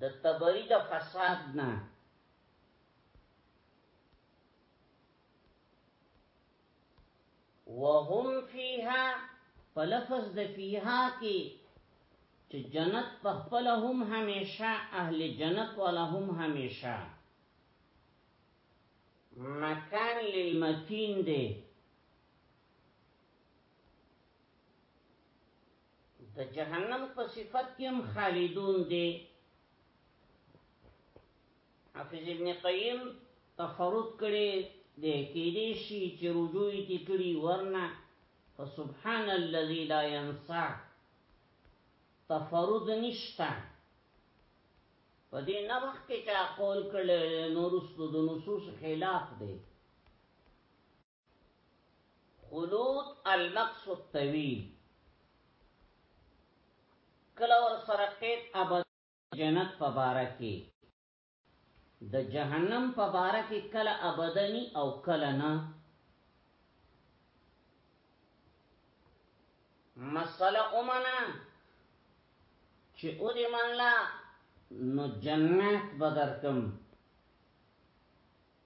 د تبری د فساد نه وهم فیها فلفظ د فیها کې چې جنت په خپل هم همیشه اهل جنت ولا هم همیشه مکان للمکین دی د جهنم په صفت کې هم خالدون دي حافظ ابن قیم تفرد کړي د کېدې شي چې رجوع دي کړي ورنه فسبحان الذي لا ينسى تفرد نشتا په دې نه وخت کې چا قول کړل نورستو د نصوص خلاف دی خلود المقص الطویل کله ور سره قید ابد جنت په باره کې د جهنم په باره کې کله ابدنی او کله نه مسله اومنه چې او دې منلا نو جنت بدرکم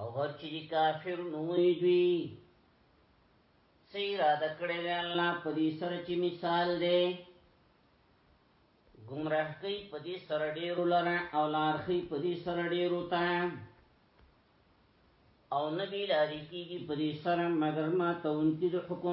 او هر چې کافر نوې دوی سیرا دکړې الله په دې سره چې مثال دی گمراه کوي په دې سره ډېر لره او لار کوي په دې سره ډېر وتا او نبی لاری کیږي په دې سره مگر ما ته انکی د حکم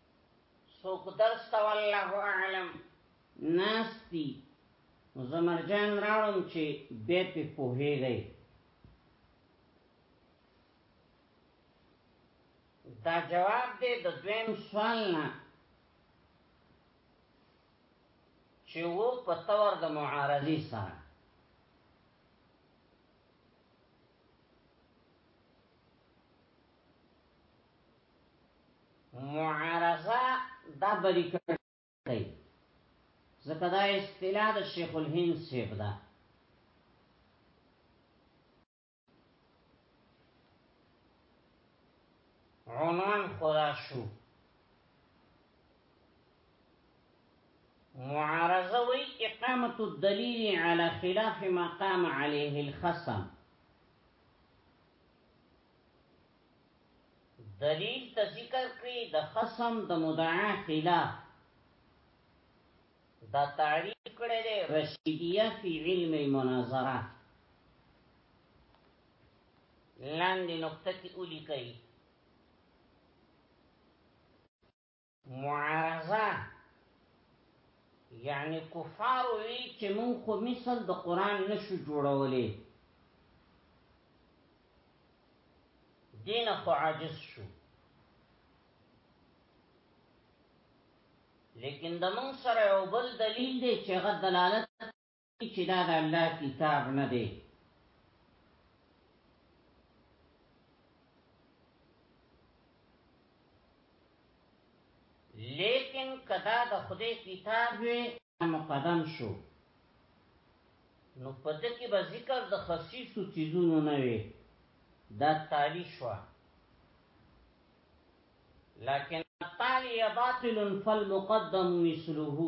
سوک درس ته والله اعلم ناس دي نو زمرجان راړم چې بیا په پوهیږي دا جواب دی د دویم سوال نه چې وو په تور د معارضي سره معارضه دا بری کړی ځکه دا اصطلاح د شیخ الهند صاحب ده عنوان خدا شو معارضه وی اقامت الدلیل علی خلاف ما قام علیه الخصم دلیل ته ذکر کړی د خصم د مدعا خلاف دا تعریف کړی دی رشیدیه فی علم المناظره لاندې نقطه کې ولیکئ معارضه یعنی کفار وی چې مونږ خو مثل د قران نشو جوړولې دین خو عاجز شو لیکن د مونږ سره یو بل دلیل دی چې غد دلالت چی دا د الله کتاب نه دی لیکن کدا د خدای کتاب وی مقدم شو نو پدې کې به ذکر د خصيصو چیزونو نه وي دا تالی شو لكن التالي باطل فالمقدم مثله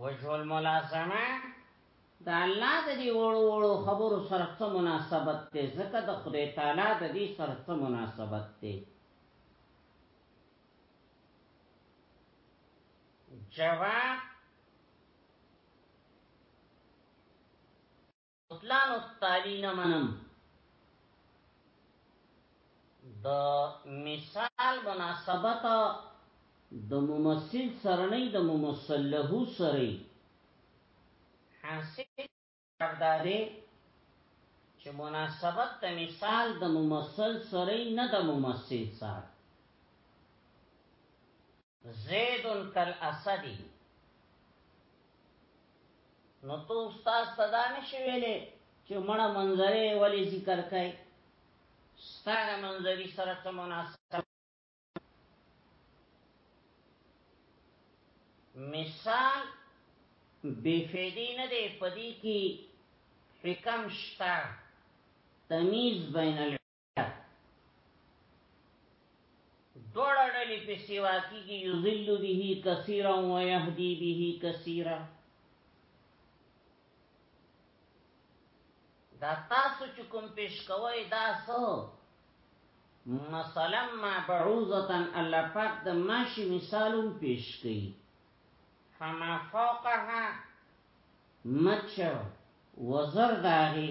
وجه الملازمه د الله د دې وړو وړو خبرو سره څه مناسبت دی ځکه د خدای تعالی د دې سره څه مناسبت دی جواب پلان او تالی نه منم د مثال مناسبت د ممثل سره نه د ممثل له سره حاصل کړداري چې مناسبت د مثال د ممثل سره نه د ممثل سره زید کل اسدی نو تو استاد صدا نشي ویلې چې مړه منظره ولی ذکر کای ستاره منظری سره څه مناسب مثال بے فیدی نه دی پدی کی حکم شتا تمیز بین دوړه ډلې په سیوا کیږي یذل به کثیرا و یهدی به کثیرا دا تاسو چې کوم پیش کوی دا سو مثلا ما بعوزتن الله پاک د ماشي مثالون پیش کړي فما فوقها مچ وزر داغي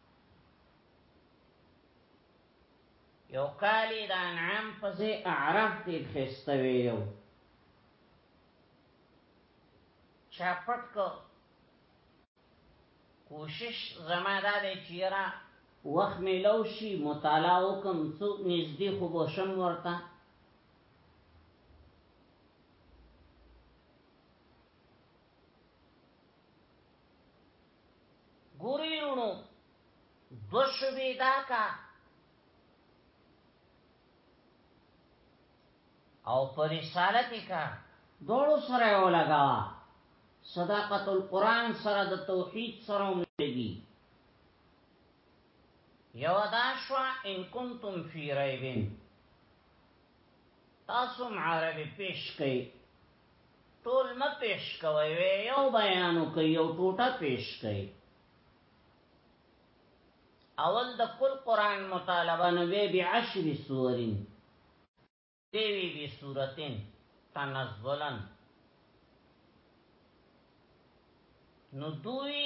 یو کالی دا انعام پسی اعراف کی خسته ویلو چا پټ کو کوشش زما دا دی چې را وخت می لو شي مطالعه وکم څو نږدې خو به شم ورته ګوري ورونو دو شبې دا کا او پر رساله کې کا دوړو سره یو لگا صداقت القرآن سره د توحید سره هم لګي یو دا شو ان کنتم فی ریبین تاسو عربی پیش کئ ټول مه پیش کوي وي یو بیان کوي یو ټوټه پیش کوي اول د کل قران مطالبه نه وی بی عشر سورین دیوی بی سورتین تنزلن نو دوی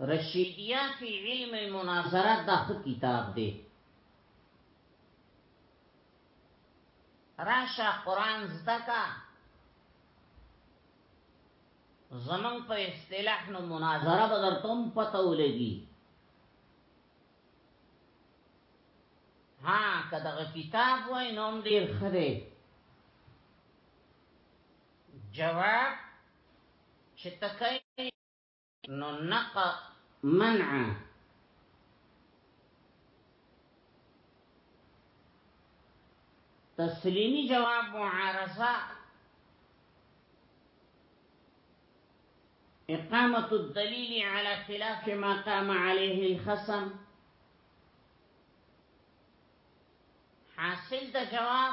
رشیدیه فی علم المناظره دا خو کتاب دی راشه قران زدکا زمون په اصطلاح نو مناظره به درتم پته ولګي ها کداغه کتاب وای نوم ډیر خره جواب چې تکای نو نق منع تسلیمی جواب معارضه اقامت الدلیل على خلاف ما قام عليه الخصم حاصل د جواب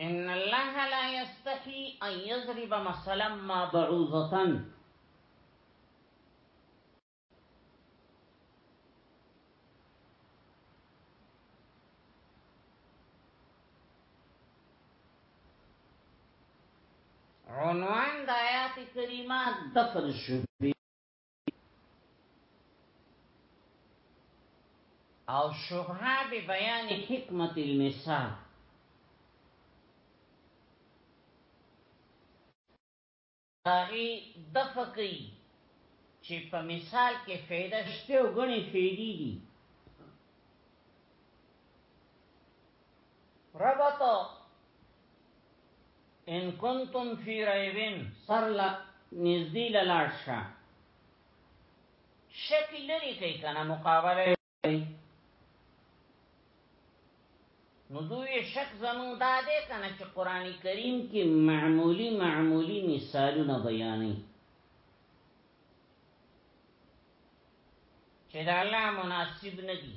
ان الله لا يستحي ان يضرب مثلا ما بعوضه عنوان د آیات کریمه دفر شبه او شهرا به بیان حکمت المثال هغه د فقې چې په مثال کې فایده شته او غني فیدی دي ربط ان کنتم فی ریبین سر لا نزدی للاړ شه شک لري کوي کنه مقابله کوي نو دوی شک زمون دا ده کنه چې قران کریم کې معمولی معمولی مثالونه بیانې چې دا الله مناسب نه دي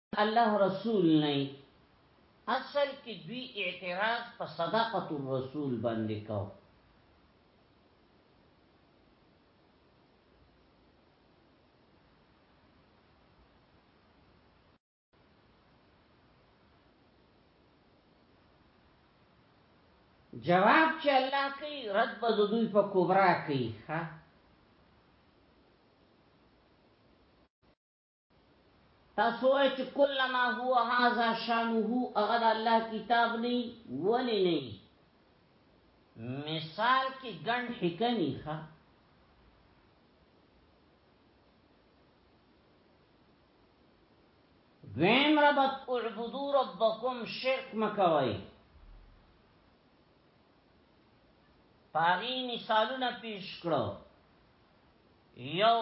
الله رسول نه یی اصل کی دوی اعتراض په صداقت الرسول باندی کاو. جواب چې الله کوي رد به دوی په کبرا کوي ها تاسو وای چې کلما هو هاذا شانه هغه د الله کتاب نه ولی نه مثال کې ګڼ حکمی ښه دویم ربط اعبدو ربکم شرک مکوئی پاغی مثالونه پیش کړو یو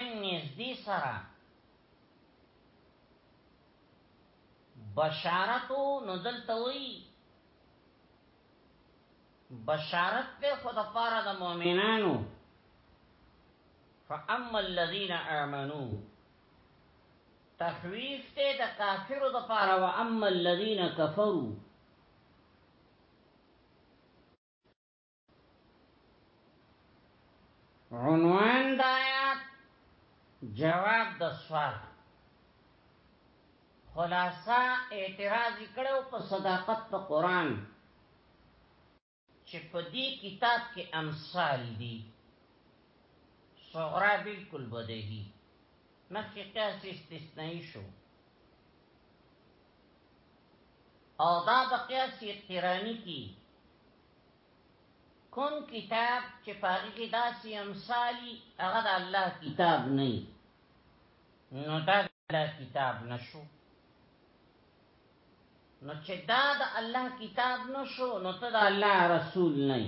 نږدې سره بشارت نو دلته وی بشارت ته خود پاره د مؤمنانو فاما الذين امنوا تخویف ته د کافرو د پاره او اما الذين كفروا عنوان د آیات جواب د سوال خلاصہ اعتراض کړو په صداقت په قران چې په دې کتاب کې امثال دي صغرا بالکل بدهي مخکې قیاس استثنایی شو او دا بقیاس اقترانی کی کوم کتاب چې په هغه کې داسې امثالي هغه د الله کتاب نه نو دا د الله کتاب نشو نو چې دا د الله کتاب نشو نو ته د الله رسول نه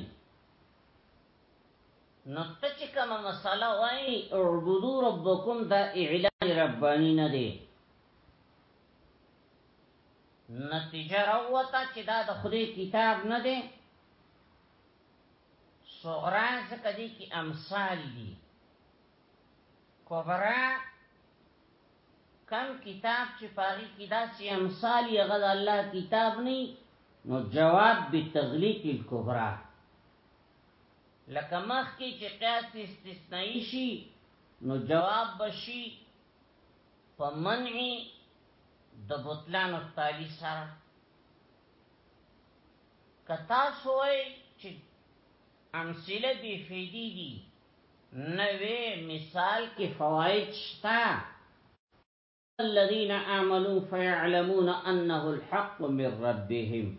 نو ته چې کومه مسله وایي اعبدو ربکم دا اعلان ربانی نه دی نتیجه راووته چې دا د خدای کتاب نه دی صغرا ځکه دی کې امثال دي کبرا کم کتاب چې پاغي کې داسې امثال یې غل الله کتاب نه نو جواب به تغلیق الکبرا لکه مخ کې چې قیاس استثنایی شي نو جواب بشي په منعي د بوتلانو تالی سره کتا سوئ چی امثله بی فیدی دی نوی مثال کی فوائد شتا الذین آمنوا فیعلمون انه الحق من ربهم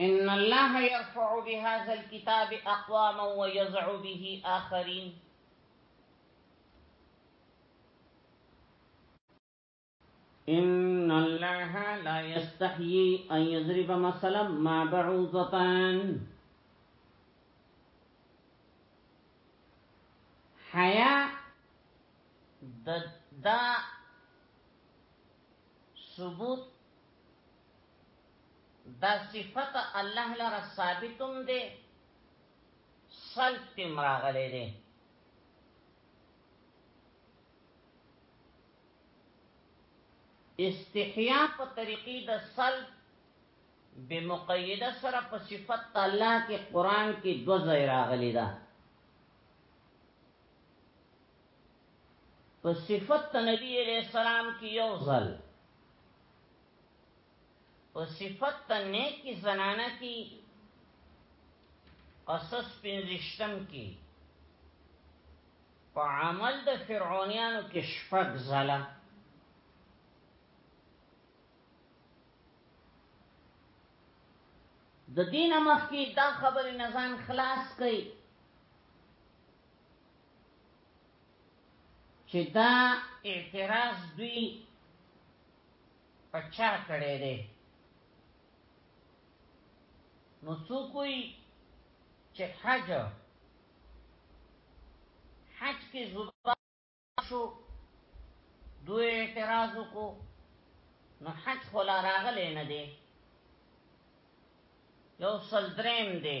ان الله يرفع بهذا الكتاب اقواما ويضع به اخرين ان الله لا يستحيي ان يضرب مثلا ما بعوضتان حياء د دا ثبوت دا صفت الله لره ثابتم دی سلط مراغلی دی استحیا په طریقې د سلط بمقیده سره په صفت الله کې قران کې دو ځای راغلی ده په صفت د نبی علیه السلام کې یو ځل، په صفت د نیکې زنانه کې قصص پنځشتم کې په عمل د فرعونیانو کې شپږ ځله د دین مخکې دا خبرې نزان خلاص کړي چې دا اعتراض دوی په چا کړی دی نو څوک وایي چې حج حج کې زوبا شو دوی اعتراض وکړو نو حج خو لا راغلی نه دی یو سل دریم دی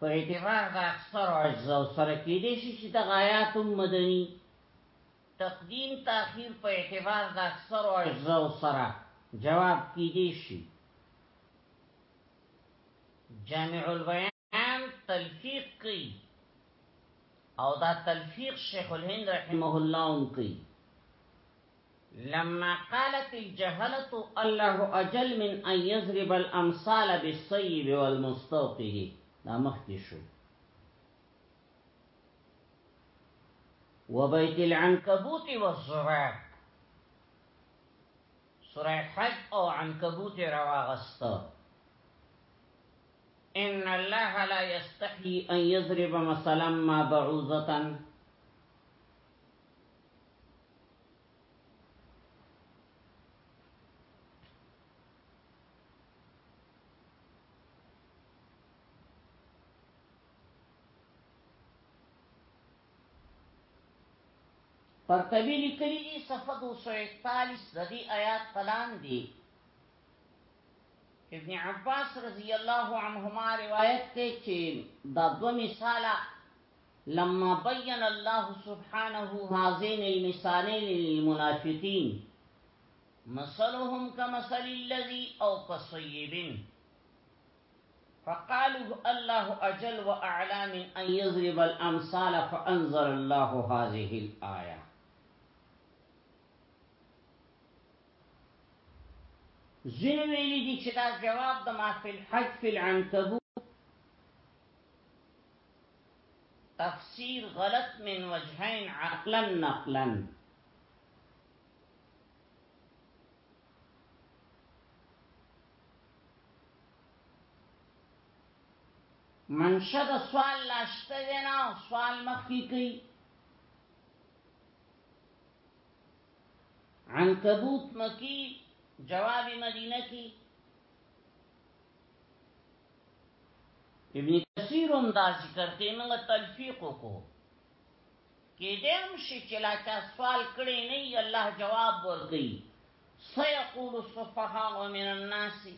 په اعتبار د اکثر اجزاو سره کېدې شي چې دغه آیات هم مدني تقدیم تاخیر په اعتبار د اکثر اجزاو سره جواب کېدې شي جامع البیان تلفیق کوي او دا تلفیق شیخ الهند رحمه الله هم کوي لما قالت الجهلة الله أجل من أن يضرب الأمثال بالصيب والمستوقه لا مختشو وبيت العنكبوت والزراب سورة حج او عنكبوت رواغسته ان الله لا يستحي ان يضرب مثلا ما بعوضه قرطبی لیکلی دی صفحه 241 د دې آیات پلان دی ابن عباس رضی الله عنهما روایت ته چې دا دو مثاله لما بين الله سبحانه هذين المثالين للمنافقين مثلهم كمثل الذي او كصيب فقالوا الله اجل واعلى من ان يضرب الامثال فانزل الله هذه الايه زینو ویلی دی چې دا جواب د ما فی الحج فی العنكبوت تفسیر غلط من وجهین عقلا نقلا منشه د سوال لاشته دی نه سوال مخکې کوي عنکبوت مکی جواب مدینه کی ابن کثیر هم دا ذکر کوي موږ تلفیق وکړو کېدای هم شي چې لا چا سوال کړی نه وي الله جواب ورکوي سيقول السفهاء من الناس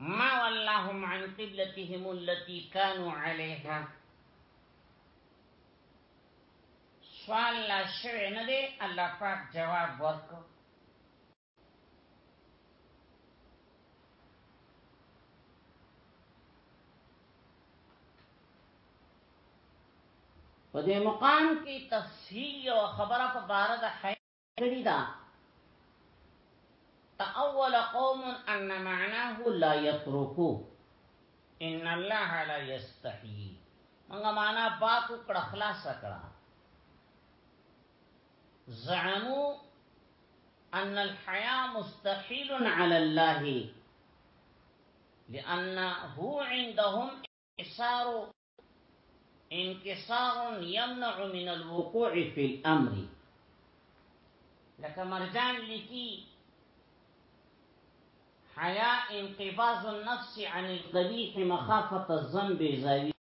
ما ولاهم عن قبلتهم التي كانوا عليها سوال لا شوی نه دی الله پاک جواب ورکړ په دې مقام کې تفصیل او خبره په بار د حیات کړی دا تاول قوم ان معناه لا يتركو ان الله لا يستحي موږ معنا پاک کړه خلاص کړه زعمو ان الحياة مستحيل على الله لأنه عندهم إحسار انکسار یمنع من الوقوع فی الامر لکه مرجان لکی حیا انقباض النفس عن القبیح مخافت الظن بزاوی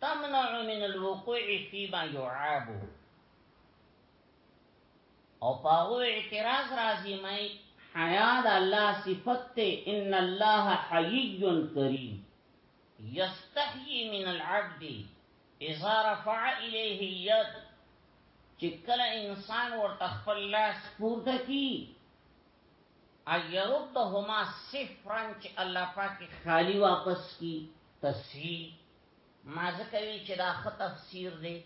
تمنع من الوقوع فيما يعاب او پاغو اعتراض راځي مې حیا د الله صفت ته ان الله حیی کریم یستحیی من العبد اذا رفع الیه الید چې کله انسان ورته خپل لاس پورته کی ايردهما صفرا چې الله پاک خالی واپس کی تسهیل ما ځکه وی چې دا خط تفسیر دی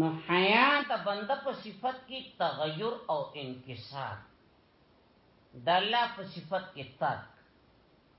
نو حیا د بنده په صفت کې تغیر او انکسار د الله په صفت کې ترک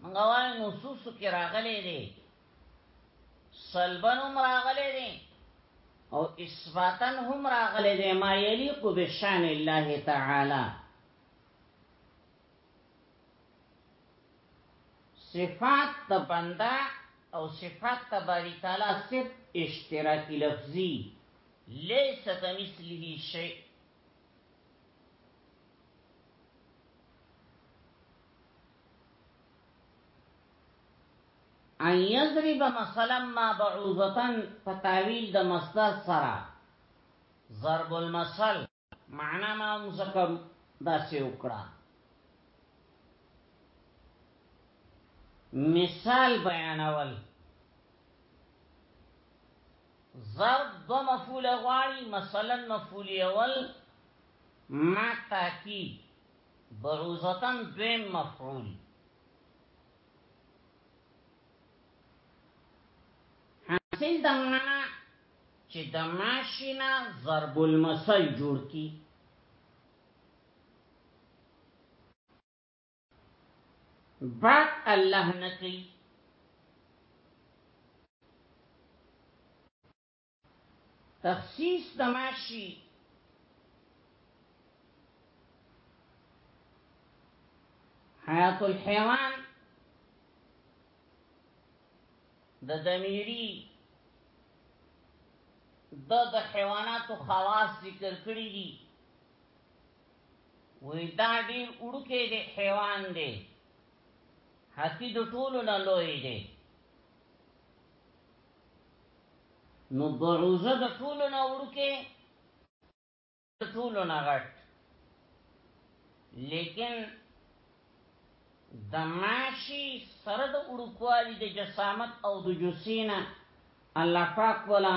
منګه وای نصوص کې راغلي دي سلبن هم راغلي دي او اثباتن هم راغلي دي ما یلیق بشان الله تعالی صفات د بندا او صفات د باری تعالی صرف اشتراکی لفظی لیس کمثله شیء ان یضرب مثلا ما بعوضتن په تاویل د مصدر سره ضرب المثل معنا ما مذکر دا سی وکړه مثال بیانول ظرف دو مفعول غواړي مثلا مفعول اول ما تاکی بعوزتن دویم مفعول حاصل دمانا چې د ماشینا ضرب المثل جوړ کی بعد الله نه کوي تخصیص تماشي حیات الحیوان د دمیری د د حیواناتو خواص ذکر کړی دي وی دا ډیر وړوکی دی حیوان دی هاتی د ټولو نه لوی دی نو بعوزه د ټولو نه وړوکی د ټولو نه غټ لیکن د ماشي سره د وړوکوالي د جسامت او د جسینه الله پاک ولا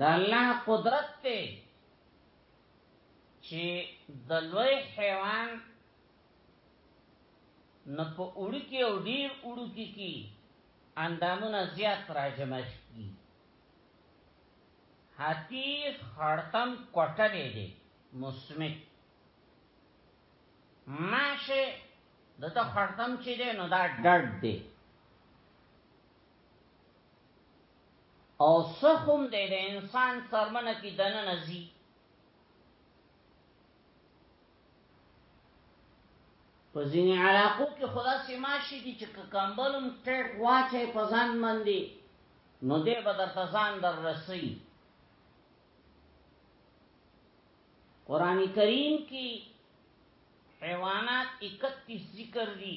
دا الله قدرت ته چې د لوی حیوان نه په اوړي کې او ډیر اوړو کې کې اندامونه زیات راجمع شي هاتی خړتم کوټه دی دی مسمک ماشه دته خړتم چې دی نو دا ډډ دی او سخم دې د انسان سرمنه کې دنه نزي په ځینې علاقو کې خدا سیما شي دي چې کمبلم ټیک واچي په ځان باندې نو دې به درته ځان در رسي قران کریم کې حیوانات 31 ذکر دي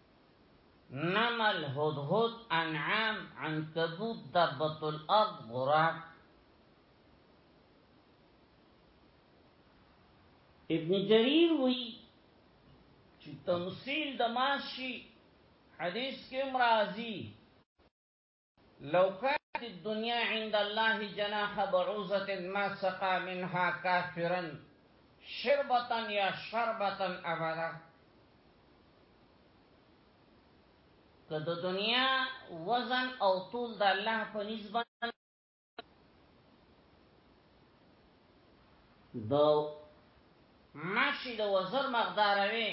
نمل هدهد انعام عنکبوت دبت الارض غراب ابن جریر وی چې تمثيل د ماشي حدیث کې مرাজি لو کانت الدنیا عند الله جناح بعوضة ما سقی منها کافرا شربة یا شربة ابدا که د دنیا وزن او طول د الله په نسبت دو ماشي د وزر مقدار وي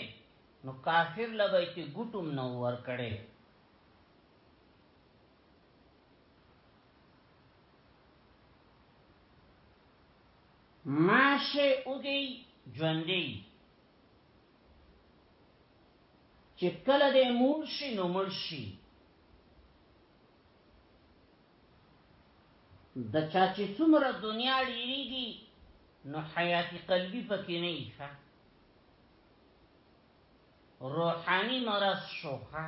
نو کافر لبای ته ګټوم نو ور کړي ماشه اوګي ژوندۍ چې کله د مور شي نو مړ شي د چا چې څومره دنیا ډیریږي نو حیات قلبی پکې نه ښه روحانی مرض شوخه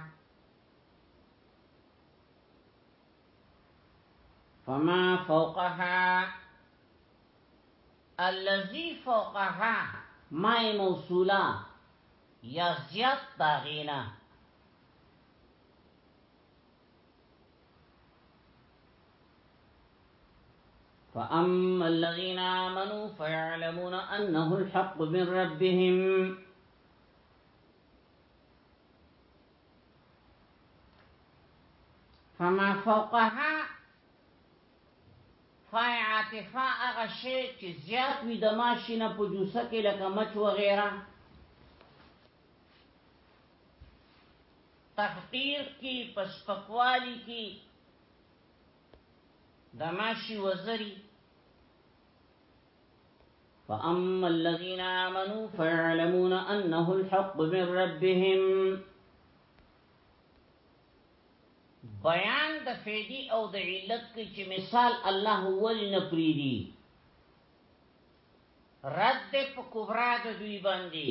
فما فوقها الذي فوقها ما موصولا یا زیاد داغینا فأما الذين آمنوا فيعلمون أنه الحق من ربهم فما فوقها فای عاطفه هغه شی چې زیات وي د ماشینه په جوسه کې لکه مچ وغیرہ تحقیق کی په سپکوالی کی د ماشی وزری فاما الذين امنوا فيعلمون انه الحق من ربهم بیان د فیدی او د علت کې چې مثال الله ول نه پریدي رد په کبرا د دوی باندې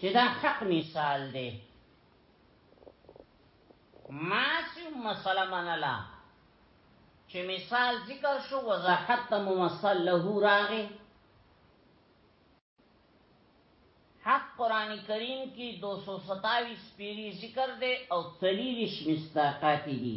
چې دا حق مثال دی ما سي مسله منلا چې مثال ذکر شو وضاحت ممثل له راغی حق قران کریم کې 227 پیری ذکر دی او 43 مستاقات دي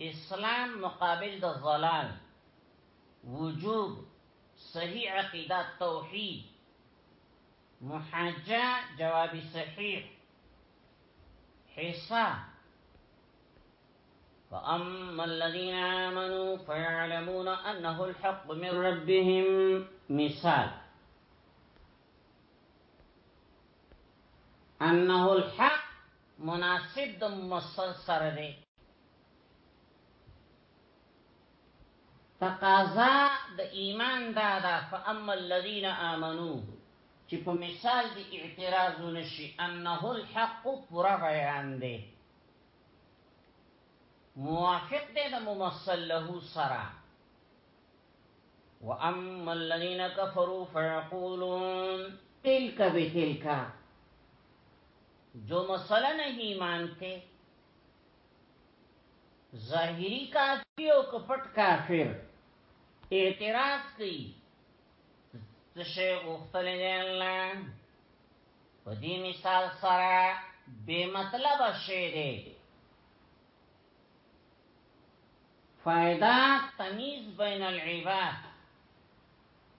اسلام مقابل د ظلال وجوب صحیح عقیده توحید محاجه جواب صحیح حصه فأما الذين آمنوا فيعلمون أنه الحق من ربهم مثال انه الحق مناسب د مصر سره دی. تقاضا د ایمان دا ده فاما الذین آمنو چې په مثال دی اعتراض ونشي انه الحق پورا بیان دی موافق دی د ممثل له سره واما الذين كفروا فيقولون تلك بتلك جو مسئلہ نہیں مانتے ظاهری کافر او کپټ کافر اعتراض کوي څه شی غوښتل دی الله په دې مثال سره بے مطلب شی دی فائدہ تمیز بین العباد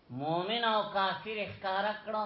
مومن او کافر اخکار کړو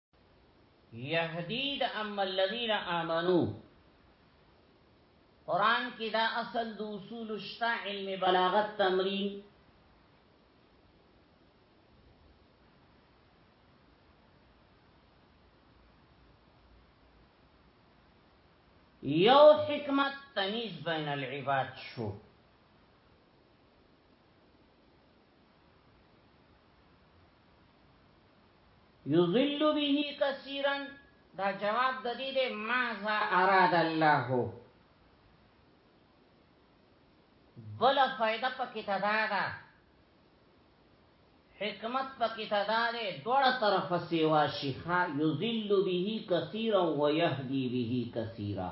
یهدی د اما الذین آمنو قران کې دا اصل د اصول شتا علم بلاغت تمرین یو حکمت تمیز بین العباد شو یضل به کثیرا دا جواب د دې ده ماذا اراد الله بل فائدہ پکې تدا ده حکمت پکې تدا ده دوړ طرف سیوا شیخا یذل به کثیرا و یهدی به کثیرا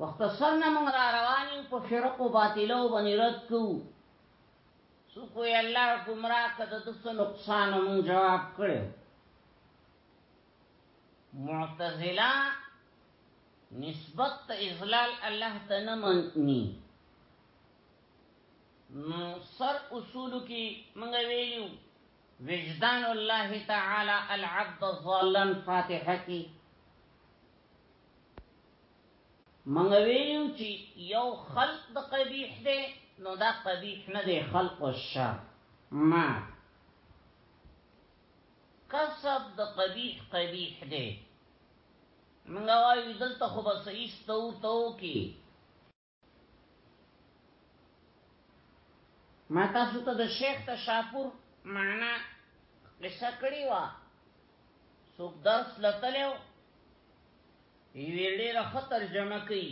مختصر نه موږ را روان یو په فرق او باطلو باندې رد کوو سو کوی الله گمراه کده د څه نقصان مون جواب کړو معتزله نسبت اذلال الله ته نه مني نو سر اصول کې موږ ویلو وجدان الله تعالی العبد ظالن فاتحه کی منګ ویلو چې یو خلق د قبیح دی نو دا قبیح نه دی خلق او شر ما کسب د قبیح قبیح دی منګ وایو دلته خو بس ایستو تو کی ما تاسو ته د شیخ تشاپور معنا قصه کړی و څوک درس لتلو وی ډیر ښه ترجمه کوي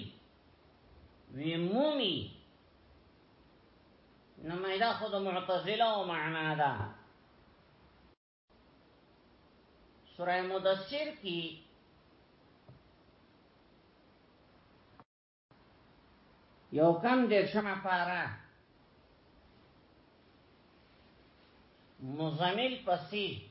وی مومي نو مې دا خود معتزله او معنا ده سوره مدثر کې یو کم دیر شمع پارا مزمل پسی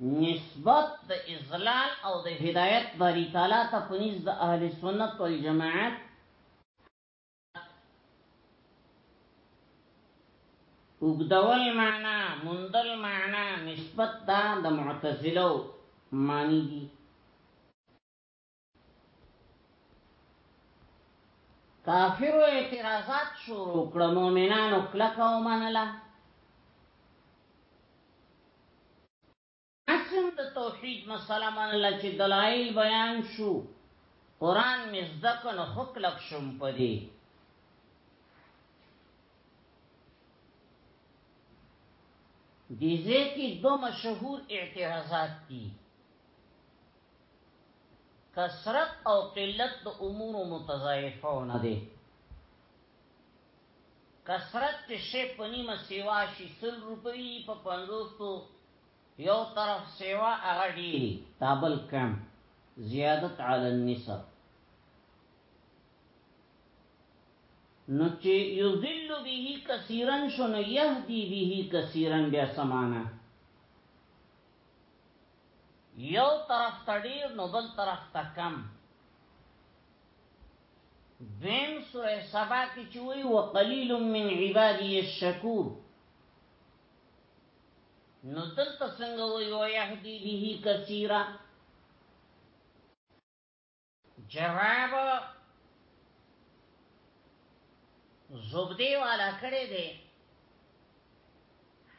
نسبت د ازلال او د هدایت باری تعالی ته پنځ د اهل سنت والجماعت وګدول معنا مندل معنا نسبت دا د معتزله معنی دي کافر اعتراضات شروع کړه مؤمنانو کلکه ومنله اسم د توحید مسله منله چې دلایل بیان شو قران مزدک نو خلق شوم پدی دیزه کی دو مشهور اعتراضات دي کثرت او قلت د امور متضایفو نه دی کثرت چې شی په نیمه سیوا شي سل روپی په پنځوستو یو طرف سیوا هغه ډیری تابل کم زیادت علی النسب نو چې یذل به کثیرا شنو یهدی به کثیرا بیا سمانه یو طرف ته ډیر نو بل طرف ته کم دویم سوره سبا کې چوي وقلیل من عبادی الشکور نو دلته څنګه وي او يهدي به کثيرا جراب زبدی والا کړی دی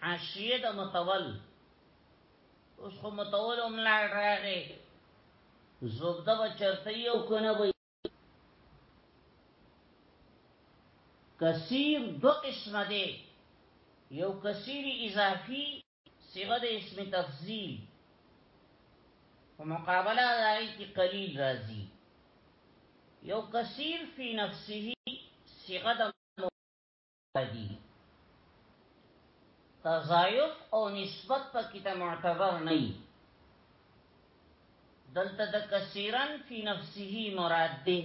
حاشیه د متول اوس خو متول هم لا راغی زبده به چرته یو کنه وي کثیر دو قسم دی یو کثیر اضافی صيغه د اسم تفضیل په مقابله دای کی قلیل راځي یو کثیر فی نفسه صيغه د مفردی تضایف او نسبت په کته معتبر نه دلته د کثیرن فی نفسه مراد دی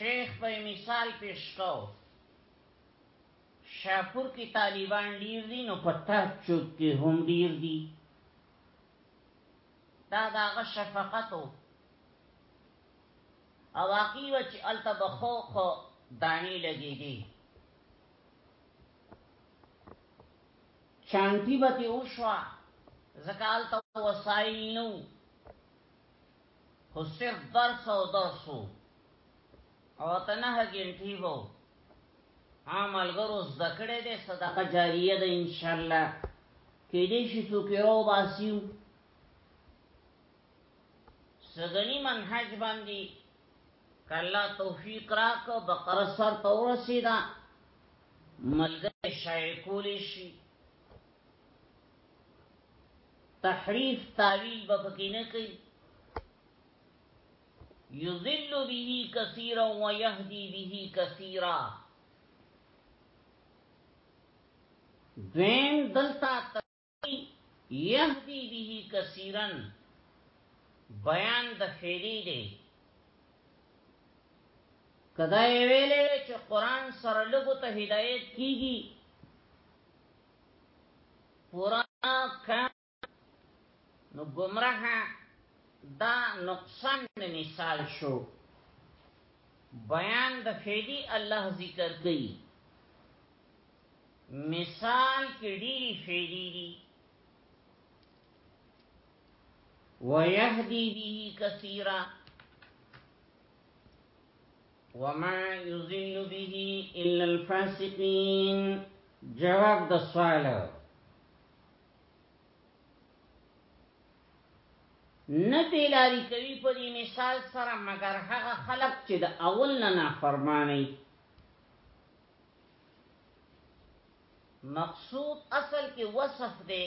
شیخ په مثال پیش کو شاپور کې طالبان ډیر دي نو په ترک چوک کې هم ډیر دي دا داغه شفقتو او واقعي و چې الته بخو خو دانی لګیږي چانتی به تی وشوا زکال ته وسایل نو خو صرف درس او درس وو او ته نه ګنټي وو عمل ګرو زده کړې دې صدقه جاریه ده ان شاء الله کې دې شي څو کې رو باسیو سګنی منهج باندې کله توفیق راک بقره سر تورسیدا ملګری شای کولی شي تحریف تاویل به پکې نه کوي یذل به کثیرا و یهدی به کثیرا دویم دلتا تقوی یهدی به کثیرا بیان د فعلی دی کدا ویلې چې قران سره لګو ته هدایت کیږي پورا کړ نو گمراه دا نقصان مثال شو بیان د فیدی الله ذکر کوي مثال کې ډېری فیدی دي ويهدي به كثيرا وما يضل به الا الفاسقين جواب د سوال نه بیلاری کوي په دې مثال سره مگر هغه خلق چې د اول نه نافرمانی مقصود اصل کې وصف دی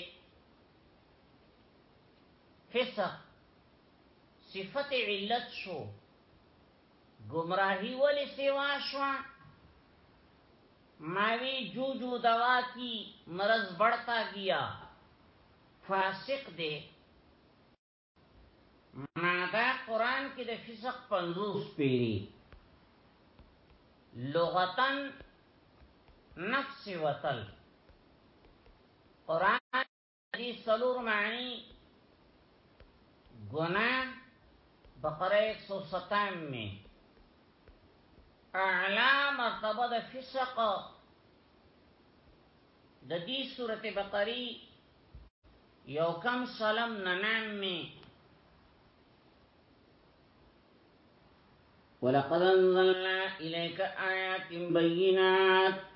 فسق صفت علت شو گمراهی ولی سیوا شوا ماوی جو جو دوا کی مرض بڑھتا گیا فاسق دے مادا قرآن کی دا فسق پنزوس پیری لغتن نفس وطل قرآن دي سلور معنی گناه بقره 157 می اعلا مرتبه د فسق د دې سورته بقره یو کم سلام ننام می ولقد انزلنا اليك آيات بينات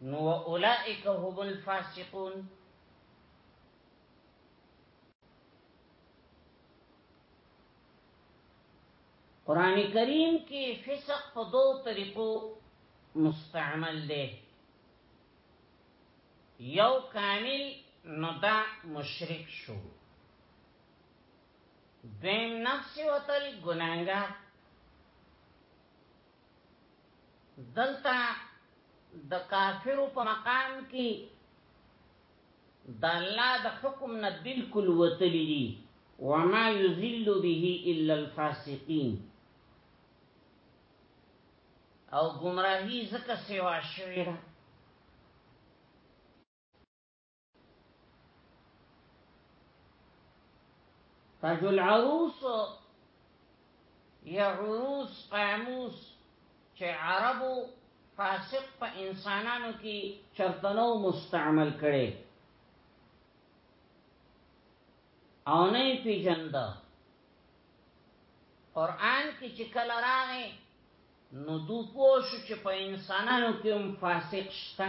نو اولائک هم الفاسقون قران کریم کې فسق په دوو طریقو مستعمل دی یو کامل نو دا مشرک شو دیم نفس وتل گناهګار دلته د کافرو په مقام کې د الله د حکم نه بالکل وتلی دي وما يذل به الا الفاسقين او گمراهی زکه سیوا شوی ده تاج العروس یا عروس قاموس چې عربو فاسق په انسانانو کې چرتنو مستعمل کړي او نه پیجند قران کې چې کله راغی نو دو پوښ چې په انسانانو کې هم فاسق شته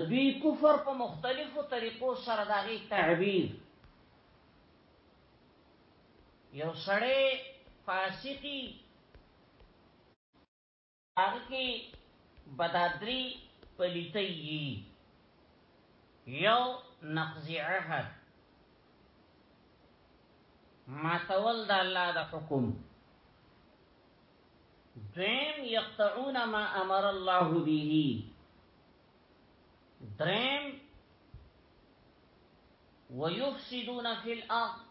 دوی کفر په مختلفو طریقو سره داغي تعبیر یو سړی فاسقی هغه کې بدادری پلیتی یو نقض عهد ما تول د الله د حکم دویم یقطعون ما امر الله به دریم ويفسدون في الارض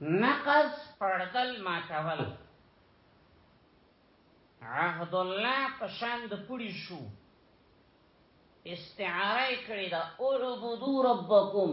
نقص پردل ماتول عهد الله پشان د پړی شو استعاره کړی دا او عبدو ربکم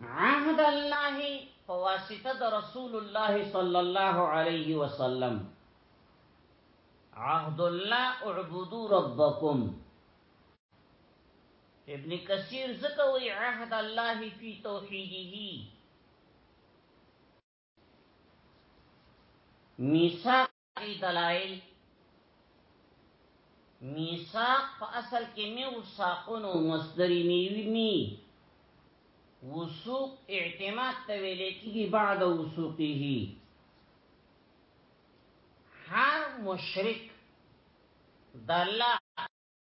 عهد الله فواسطه د رسول الله صلی الله علیه وسلم عهد الله اعبدوا ربکم ابن کثیر ذکر وی عهد الله فی توحیده میثاق ای دلائل میثاق په اصل کې میو ساقونو مصدری میوی می وسوق اعتماد ته ویل کېږي بعد وسوقه هر مشرک د الله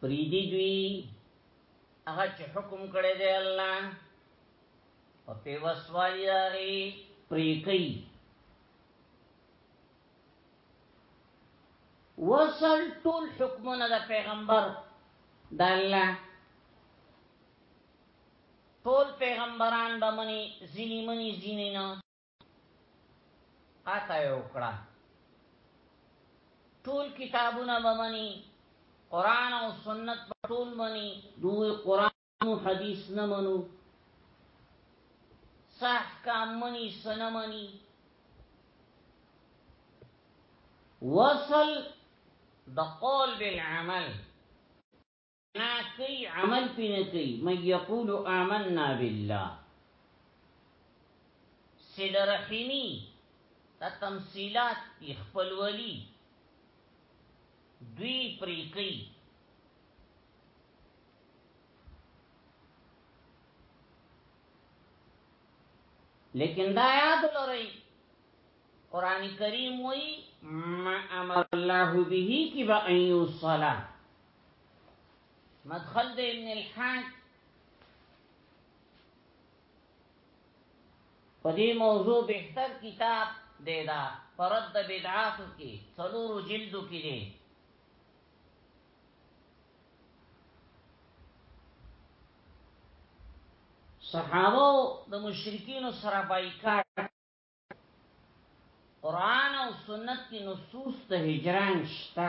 پریدی دوی هغه چې حکم کړی دی الله په پیوسوالي داري پریکي وصل ټول حکمونه د پیغمبر د الله ټول پیغمبران به منی ځینی منی ځینی نه قطع وکړه ټول کتابونه بمنی قران او سنت په ټول منی دوی قران او حدیث نه منو صح کام منی سنه منی وصل د قول بالعمل کوي عمل پې نه کوي من یقول آمنا بالله سل رحمی دا تمثیلات تی خپلولی دوی پرې کوي لیکن دا یاد لرئ قران کریم وی ما امر الله به کی با ایو صلاه مدخل د ابن الحاج په دې موضوع بهتر کتاب دی دا فرد بدعات کې څلور جلدو کې دی صحابه د مشرکین سره بایکاټ قرآن او سنت کی نصوص د هجران شتا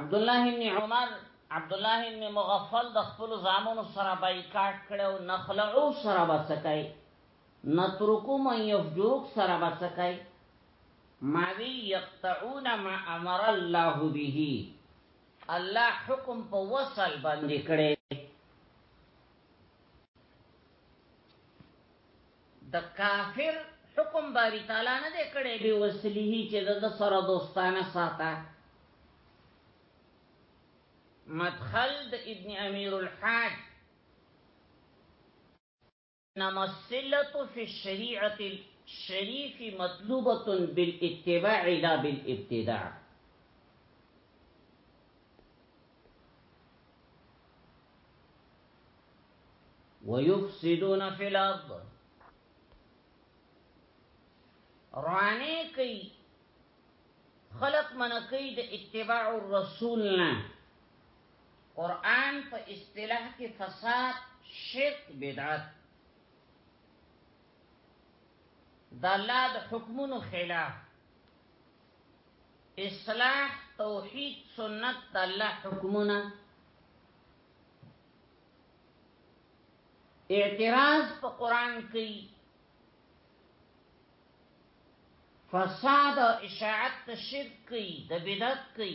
عبد الله بن عمر عبد الله بن مغفل د خپل زامنو سره بایکاټ کړو نخلعو سره بسکای نترکو من یفجوک سره بسکای ماوی یقطعون ما امر الله به الله حکم په وصل باندې کړي د کافر حکم باری تعالی نه دی کړی به وسلیه چې د سره دوستانه ساته مدخل د ابن امیر الحاج نمسلت فی الشریعه الشریف مطلوبه بالاتباع لا بالابتداع ويفسدون في الارض رانه کوي خلق من کوي د اتباع الرسول نه قران په اصطلاح کې فساد شرک بدعت د الله د حکمونو خلاف اصلاح توحید سنت د الله حکمونه اعتراض په قران کې فساد او اشاعت شرک کې د بدعت کې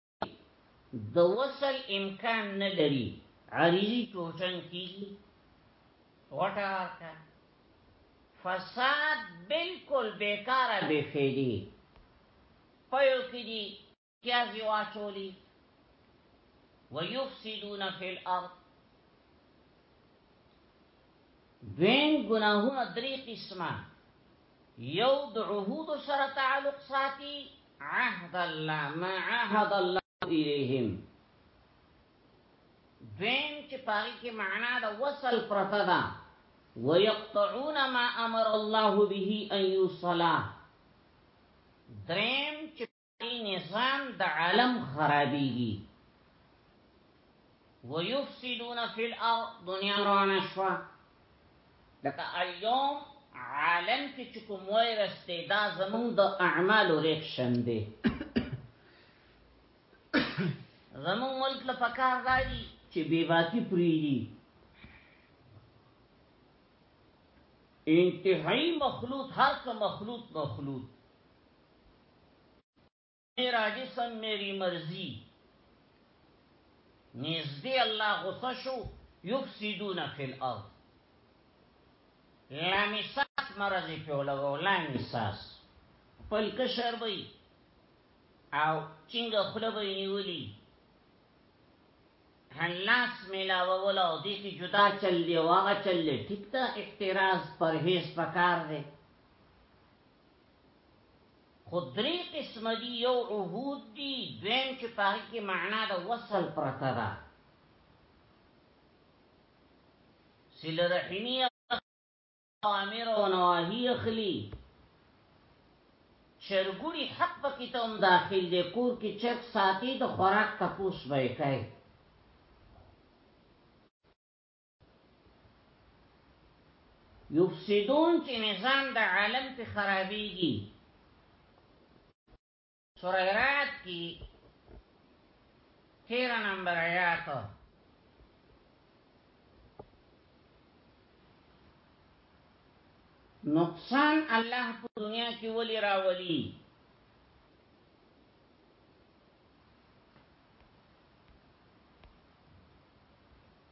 د وصل امکان نه لري عریضی ټوټن کیږي وټه ورکا فساد بالکل بیکاره بے فیدی پیو کی دی پیازی واچولی ویفسدون فی الارض دویم گناهونه دری قسمه یو د عهود سره تعلق ساتي عهد الله ما عهد الله الیهم دویم چې پاری کې معنا د وصل پرته ده ويقطعون ما امر الله به ان يصل دریم چې نظام د عالم خرابېږي ويفسدون في الارض دنیا روانه شوا لکه اليوم عالم کې چې کوم وایرس دی دا زموږ د اعمالو ریکشن دی زموږ ملک له پکار راځي چې بې باکي پریږي انتهایی مخلوط هر که مخلوط مخلوط میرا جسم میری مرضی نږدې الله غصه شو یفسدون فی الارض لامیساس مرض په لګو لامیساس پل کشر وي او چنګه خله وي نیولی هلاس ملاوه ولا او دې کې جدا چل دی واغه چل دی ټیک ته احتراز پرهیز پکار دی خو درې قسم دي یو عهود دي دویم چې په هغه کې معنا د وصل پرته ده صله رحمي اوامر او نواهي اخلي چرګوړي حق پکې ته هم داخل دی کور کې چرګ ساتي د خوراک تپوس به کوي یفسدون چې نظام د عالم په خرابېږي سورہ رات کی 13 نمبر آیات نقصان الله په دنیا کې ولي راولي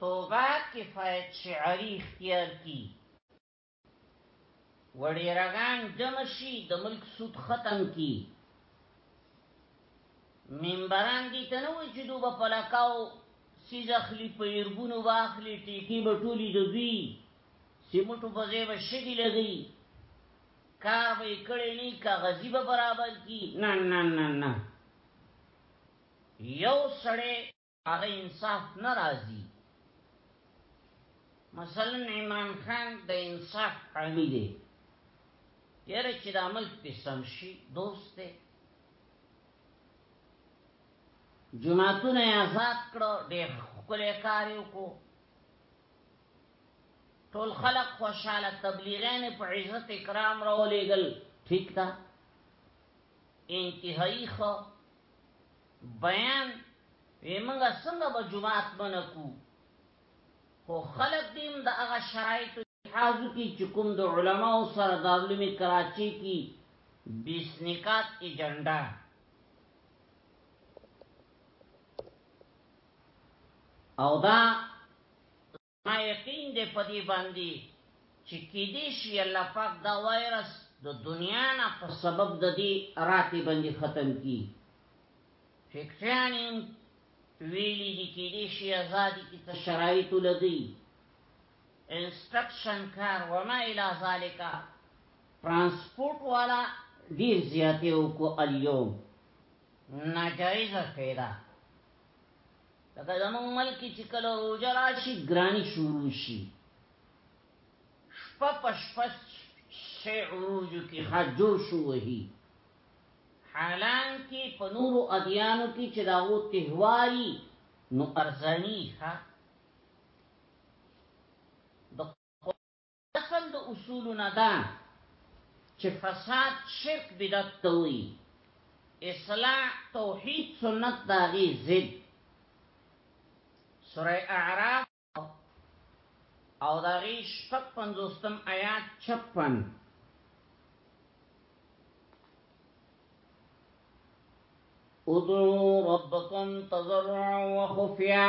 توبه کفایت شعری اختیار کی وړی رغان جمع شي د ملک سود ختم کی منبران دي تنو چې دوی په پلاکاو سیز اخلی په يربونو واخلی ټیکی به ټولی د دوی سیمټو په ځای به شګی لګي کار به کړي نه کاغذي به برابر کی نه نه نه نه یو سړی هغه انصاف ناراضي مثلا عمران خان د انصاف حامی دی یاره چې د عمل په سم شي دوست دی جماعتونه آزاد کړو ډېر خپلې کار وکړو ټول خلق خوشاله تبلیغین په عزت اکرام راولېګل ٹھیک ده انتهایی خو بیان وی موږ څنګه به جمعات منکو خو خلق دیم د هغه شرایط حاضر کی چې کوم د علما او سره د علم کراچي کی بیسنکات ایجنډا او دا ما یقین دی په دې باندې چې کیدی شي الله پاک دا وایرس د دنیا نه په سبب د دې راته باندې ختم کی فکټریانیم ویلی دی کیدی شي ازادي کی ته شرایط لدی انسټرکشن کار وما الی ذالک ترانسپورت والا ډیر زیاته او کو الیوم ناجایز فیدا لکه زمون ملک چې کله روزه راشي ګرانی شروع شي شپه په شپه شی عروج کې حجو شو وهي حالان کې په نورو ادیانو کې چې دا وو تهواري نو ارزانی ها اصل د اصولو نه دا چې فساد شرک بدعت ته وایي اصلاح توحید سنت داغي ضد سوره اعراف او داغي شپږ پنځوستم آیات 56 ادعو ربکم تضرعا وخفیا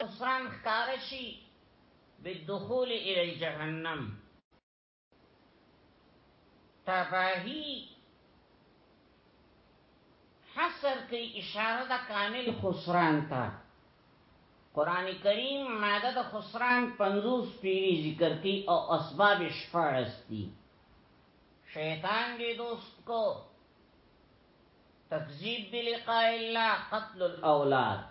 کسان ښکاره شي بالدخول الی جهنم تباهی حصر کی اشاره د کامل خسران ته قران کریم ماده د خسران 50 پیری ذکر کی او اسباب شپارس دي شیطان دې دوست کو تکذیب بلقاء الله قتل الاولاد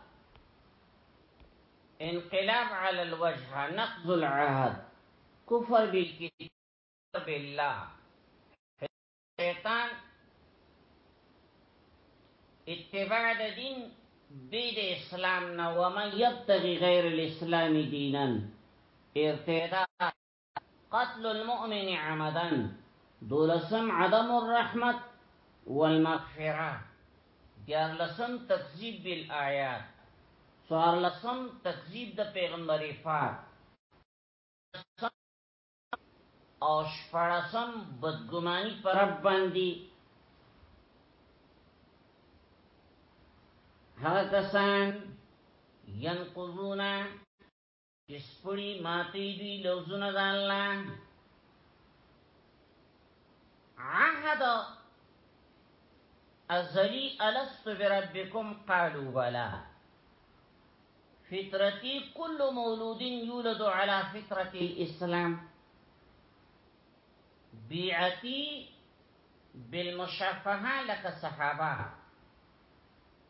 انقلاب على الوجه نقض العهد كفر بالكتاب الله شیطان اتباع دین بيد اسلام نا ومن يبتغي غير الاسلام دينا ارتداء قتل المؤمن عمدا دولسم عدم الرحمت والمغفره دیار لسم تکذیب بالآیات سوار لسم تکذیب د پیغمبر افات او شپړسم بدګمانی پر رب باندې هغه کسان ينقضون جسپړي ماتي دي لوزونه د عهد ازلی الست بربکم قالو بلا فطرتی كل مولود يولد على فطرتی الإسلام بيعتي بالمشافهة لك الصحابة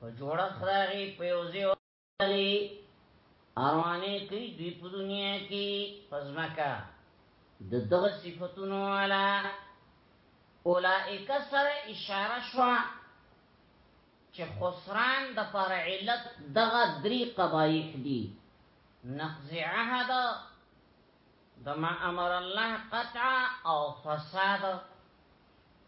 په جوړه خراغي په یوځي ولی اروانه کی دوی په دنیا کی پزماکا د دغه صفاتونو والا اولائک سره اشاره شو چې خسران د پر علت دغه درې قبایح دي نقض عهد دما امر الله قطع او فساد